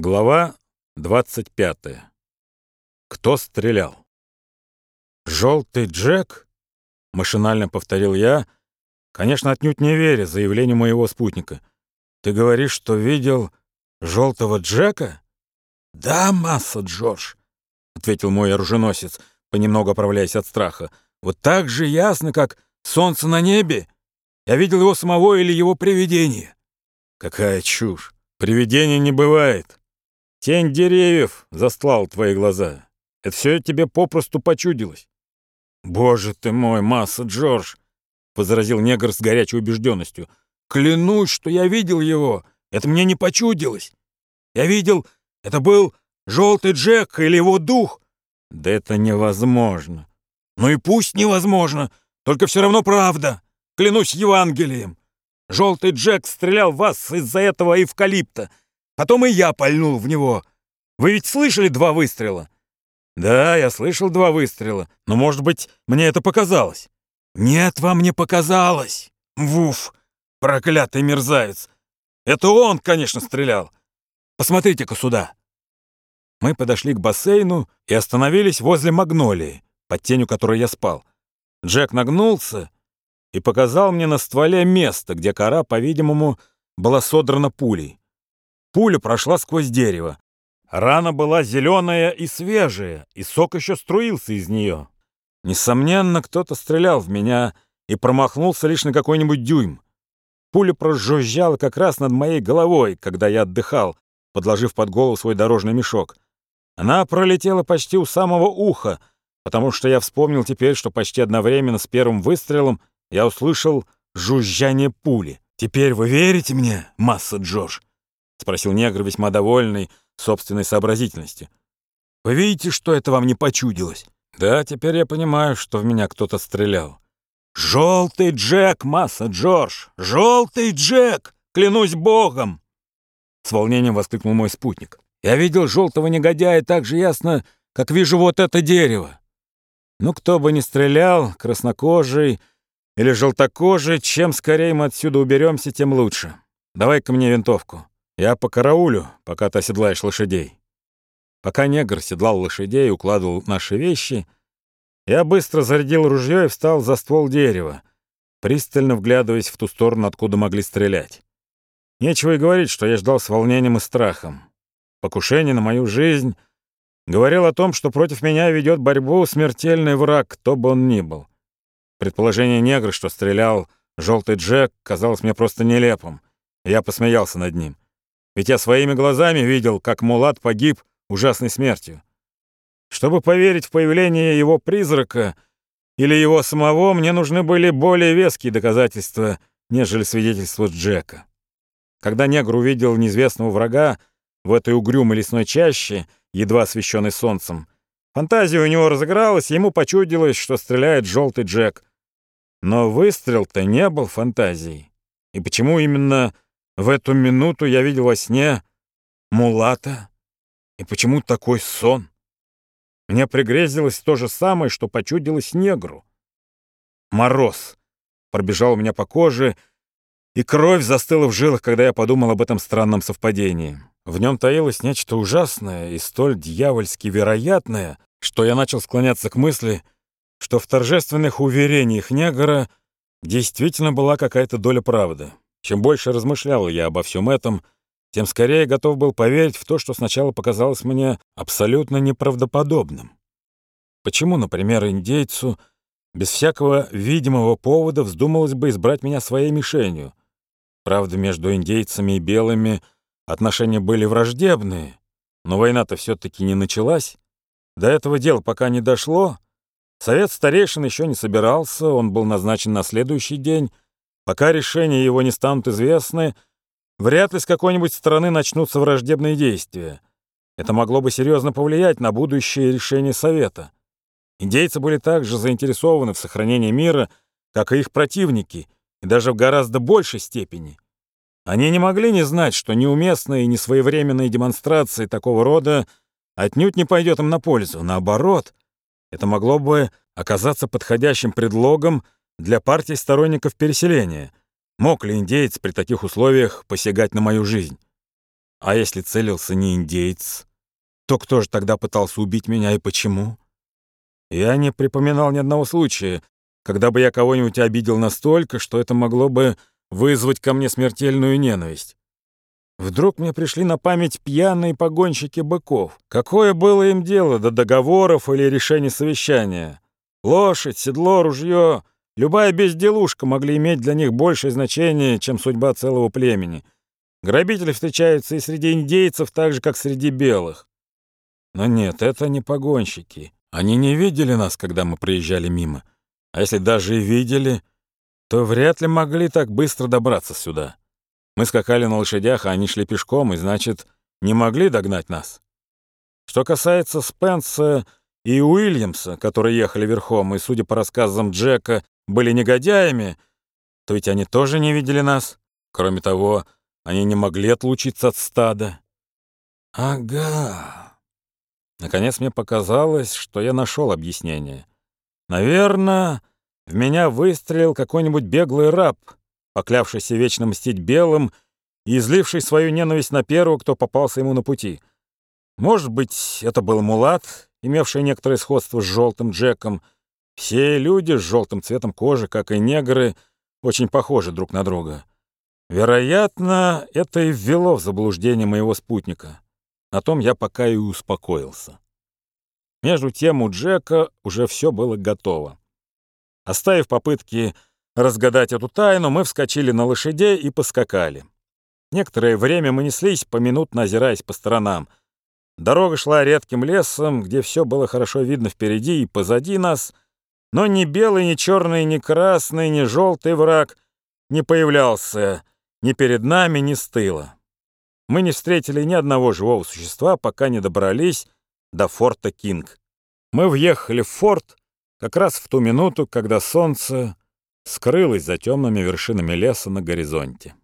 Глава 25. Кто стрелял? «Желтый Джек?» — машинально повторил я, конечно, отнюдь не веря заявлению моего спутника. «Ты говоришь, что видел желтого Джека?» «Да, масса, Джордж», — ответил мой оруженосец, понемногу оправляясь от страха. «Вот так же ясно, как солнце на небе. Я видел его самого или его привидение». «Какая чушь! Привидения не бывает!» Тень деревьев застлал твои глаза. Это все тебе попросту почудилось. Боже ты мой, масса Джордж, возразил негр с горячей убежденностью. Клянусь, что я видел его. Это мне не почудилось. Я видел, это был желтый Джек или его дух. Да это невозможно. Ну и пусть невозможно, только все равно правда. Клянусь Евангелием. Желтый Джек стрелял в вас из-за этого эвкалипта. Потом и я пальнул в него. Вы ведь слышали два выстрела?» «Да, я слышал два выстрела, но, может быть, мне это показалось». «Нет, вам не показалось! Вуф! Проклятый мерзавец! Это он, конечно, стрелял! Посмотрите-ка сюда!» Мы подошли к бассейну и остановились возле магнолии, под тенью которой я спал. Джек нагнулся и показал мне на стволе место, где кора, по-видимому, была содрана пулей. Пуля прошла сквозь дерево. Рана была зеленая и свежая, и сок еще струился из нее. Несомненно, кто-то стрелял в меня и промахнулся лишь на какой-нибудь дюйм. Пуля прожужжала как раз над моей головой, когда я отдыхал, подложив под голову свой дорожный мешок. Она пролетела почти у самого уха, потому что я вспомнил теперь, что почти одновременно с первым выстрелом я услышал жужжание пули. «Теперь вы верите мне, масса Джордж?» — спросил негр, весьма довольный собственной сообразительностью. «Вы видите, что это вам не почудилось?» «Да, теперь я понимаю, что в меня кто-то стрелял». «Желтый Джек, масса Джордж! Желтый Джек! Клянусь богом!» С волнением воскликнул мой спутник. «Я видел желтого негодяя так же ясно, как вижу вот это дерево. Ну, кто бы ни стрелял, краснокожий или желтокожий, чем скорее мы отсюда уберемся, тем лучше. Давай-ка мне винтовку». Я по караулю, пока ты оседлаешь лошадей. Пока негр седлал лошадей и укладывал наши вещи, я быстро зарядил ружье и встал за ствол дерева, пристально вглядываясь в ту сторону, откуда могли стрелять. Нечего и говорить, что я ждал с волнением и страхом. Покушение на мою жизнь говорил о том, что против меня ведет борьбу смертельный враг, кто бы он ни был. Предположение негра, что стрелял желтый Джек, казалось мне просто нелепым. Я посмеялся над ним. Ведь я своими глазами видел, как Мулат погиб ужасной смертью. Чтобы поверить в появление его призрака или его самого, мне нужны были более веские доказательства, нежели свидетельство Джека. Когда негр увидел неизвестного врага в этой угрюмой лесной чаще, едва освещенной солнцем, фантазия у него разыгралась, ему почудилось, что стреляет желтый Джек. Но выстрел-то не был фантазией. И почему именно в эту минуту я видел во сне Мулата. И почему такой сон? Мне пригрезилось то же самое, что почудилось негру. Мороз пробежал у меня по коже, и кровь застыла в жилах, когда я подумал об этом странном совпадении. В нем таилось нечто ужасное и столь дьявольски вероятное, что я начал склоняться к мысли, что в торжественных уверениях негра действительно была какая-то доля правды. Чем больше размышлял я обо всем этом, тем скорее готов был поверить в то, что сначала показалось мне абсолютно неправдоподобным. Почему, например, индейцу без всякого видимого повода вздумалось бы избрать меня своей мишенью? Правда, между индейцами и белыми отношения были враждебные, но война-то все-таки не началась. До этого дела пока не дошло. Совет старейшин еще не собирался, он был назначен на следующий день — Пока решения его не станут известны, вряд ли с какой-нибудь стороны начнутся враждебные действия. Это могло бы серьезно повлиять на будущее решение Совета. Индейцы были также заинтересованы в сохранении мира, как и их противники, и даже в гораздо большей степени. Они не могли не знать, что неуместные и несвоевременные демонстрации такого рода отнюдь не пойдет им на пользу. Наоборот, это могло бы оказаться подходящим предлогом для партии сторонников переселения. Мог ли индеец при таких условиях посягать на мою жизнь? А если целился не индейец, то кто же тогда пытался убить меня и почему? Я не припоминал ни одного случая, когда бы я кого-нибудь обидел настолько, что это могло бы вызвать ко мне смертельную ненависть. Вдруг мне пришли на память пьяные погонщики быков. Какое было им дело до договоров или решений совещания? Лошадь, седло, ружье, любая безделушка могли иметь для них большее значение, чем судьба целого племени. Грабители встречаются и среди индейцев, так же, как среди белых. Но нет, это не погонщики. Они не видели нас, когда мы проезжали мимо. А если даже и видели, то вряд ли могли так быстро добраться сюда. Мы скакали на лошадях, а они шли пешком, и, значит, не могли догнать нас. Что касается Спенса и Уильямса, которые ехали верхом, и, судя по рассказам Джека, были негодяями, то ведь они тоже не видели нас. Кроме того, они не могли отлучиться от стада. Ага. Наконец мне показалось, что я нашел объяснение. Наверное, в меня выстрелил какой-нибудь беглый раб, поклявшийся вечно мстить белым и изливший свою ненависть на первого, кто попался ему на пути. Может быть, это был мулат, имевший некоторое сходство с желтым Джеком. Все люди с желтым цветом кожи, как и негры, очень похожи друг на друга. Вероятно, это и ввело в заблуждение моего спутника. На том я пока и успокоился. Между тем у Джека уже все было готово. Оставив попытки разгадать эту тайну, мы вскочили на лошадей и поскакали. Некоторое время мы неслись, поминутно озираясь по сторонам. Дорога шла редким лесом, где все было хорошо видно впереди и позади нас, но ни белый, ни черный, ни красный, ни желтый враг не появлялся ни перед нами, ни с тыла. Мы не встретили ни одного живого существа, пока не добрались до форта Кинг. Мы въехали в форт как раз в ту минуту, когда солнце скрылось за темными вершинами леса на горизонте.